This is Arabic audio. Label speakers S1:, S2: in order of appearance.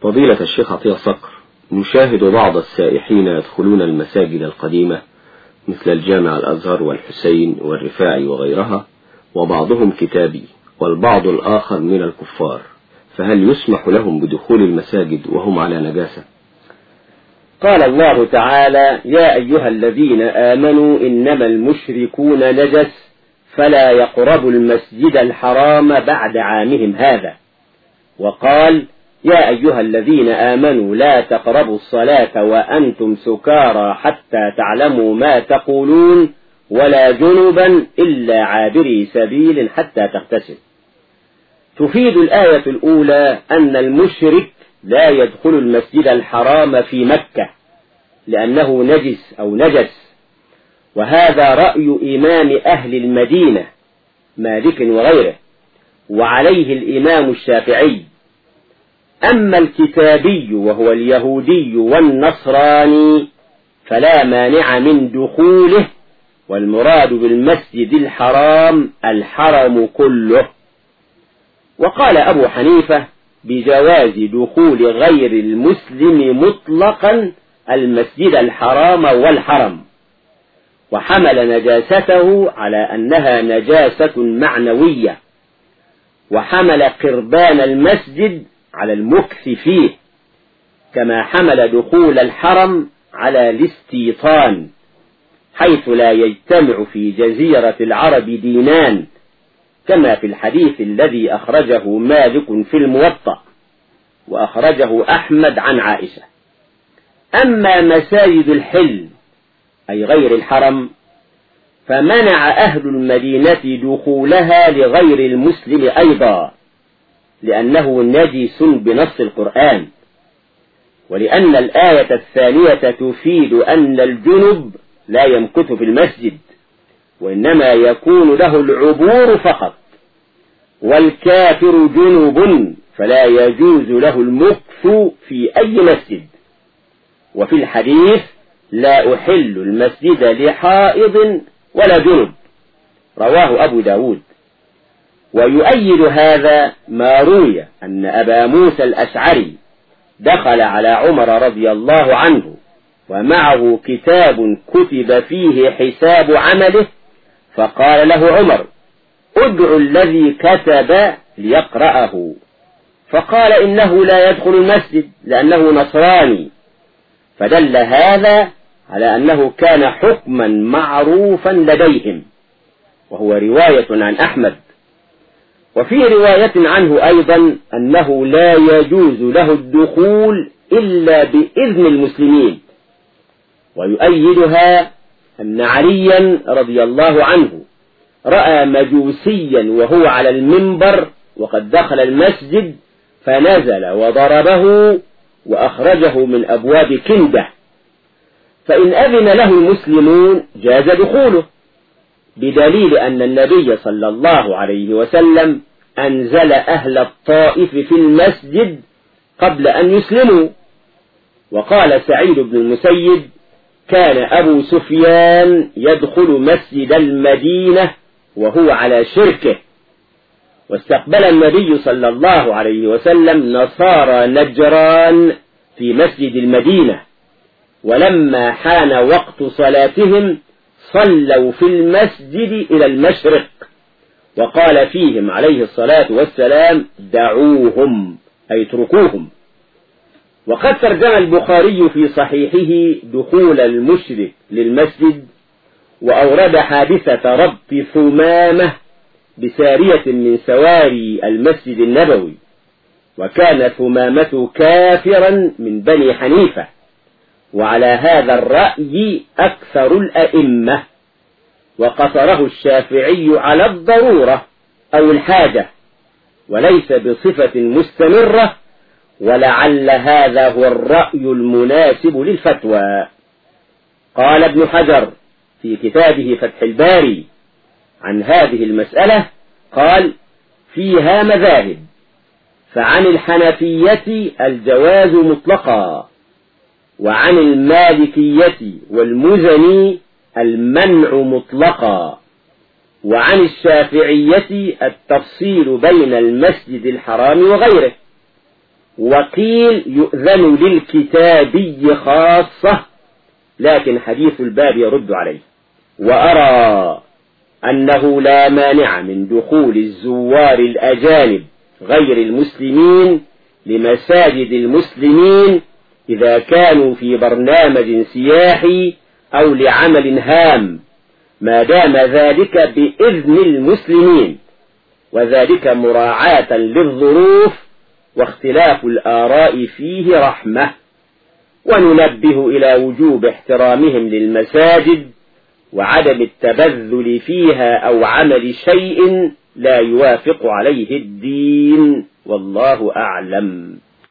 S1: فضيلة الشيخ عطية صقر نشاهد بعض السائحين يدخلون المساجد القديمة مثل الجامع الأزهر والحسين والرفاعي وغيرها وبعضهم كتابي والبعض الآخر من الكفار فهل يسمح لهم بدخول المساجد وهم على نجاسة؟
S2: قال الله تعالى يا أيها الذين آمنوا إنما المشركون نجس فلا يقربوا المسجد الحرام بعد عامهم هذا. وقال يا أيها الذين آمنوا لا تقربوا الصلاة وأنتم سكارى حتى تعلموا ما تقولون ولا جنبا إلا عابري سبيل حتى تغتسل. تفيد الآية الأولى أن المشرك لا يدخل المسجد الحرام في مكة لأنه نجس أو نجس وهذا رأي إمام أهل المدينة مالك وغيره وعليه الإمام الشافعي. أما الكتابي وهو اليهودي والنصراني فلا مانع من دخوله والمراد بالمسجد الحرام الحرم كله. وقال أبو حنيفة بجواز دخول غير المسلم مطلقا المسجد الحرام والحرم. وحمل نجاسته على أنها نجاسة معنوية. وحمل قربان المسجد على المكث فيه كما حمل دخول الحرم على الاستيطان حيث لا يجتمع في جزيرة العرب دينان كما في الحديث الذي أخرجه مالك في الموطأ وأخرجه أحمد عن عائشة. أما مساجد الحل أي غير الحرم فمنع أهل المدينة دخولها لغير المسلم أيضا. لأنه نجس بنص القرآن ولأن الآية الثانية تفيد أن الجنب لا يمكث في المسجد وإنما يكون له العبور فقط والكافر جنوب فلا يجوز له المكث في أي مسجد. وفي الحديث لا أحل المسجد لحائض ولا جنب رواه أبو داود. ويؤيد هذا ما روي أن أبا موسى الأشعري دخل على عمر رضي الله عنه ومعه كتاب كتب فيه حساب عمله فقال له عمر ادع الذي كتب ليقرأه. فقال إنه لا يدخل المسجد لأنه نصراني. فدل هذا على أنه كان حكما معروفا لديهم وهو رواية عن أحمد. وفي رواية عنه أيضا أنه لا يجوز له الدخول إلا بإذن المسلمين ويؤيدها أن عليا رضي الله عنه رأى مجوسيا وهو على المنبر وقد دخل المسجد فنزل وضربه وأخرجه من أبواب كندة فإن أذن له المسلمون جاز دخوله بدليل أن النبي صلى الله عليه وسلم أنزل أهل الطائف في المسجد قبل أن يسلموا. وقال سعيد بن المسيب كان أبو سفيان يدخل مسجد المدينة وهو على شركه. واستقبل النبي صلى الله عليه وسلم نصارى نجران في مسجد المدينة. ولما حان وقت صلاتهم صلوا في المسجد إلى المشرق. وقال فيهم عليه الصلاة والسلام دعوهم أي اتركوهم. وقد ترجم البخاري في صحيحه دخول المشرك للمسجد وأورد حادثة ربط ثمامة بسارية من سواري المسجد النبوي وكان ثمامة كافرا من بني حنيفة. وعلى هذا الرأي أكثر الأئمة وقصره الشافعي على الضرورة أو الحاجة وليس بصفة مستمرة ولعل هذا هو الرأي المناسب للفتوى. قال ابن حجر في كتابه فتح الباري عن هذه المسألة قال فيها مذاهب فعن الحنفية الجواز مطلقا وعن المالكية والمزني المنع مطلقا وعن الشافعية التفصيل بين المسجد الحرام وغيره. وقيل يؤذن للكتابي خاصة لكن حديث الباب يرد عليه. وأرى أنه لا مانع من دخول الزوار الأجانب غير المسلمين لمساجد المسلمين إذا كانوا في برنامج سياحي أو لعمل هام ما دام ذلك بإذن المسلمين وذلك مراعاة للظروف واختلاف الآراء فيه رحمة. وننبه إلى وجوب احترامهم للمساجد وعدم التبذل فيها أو عمل شيء لا يوافق عليه الدين والله أعلم.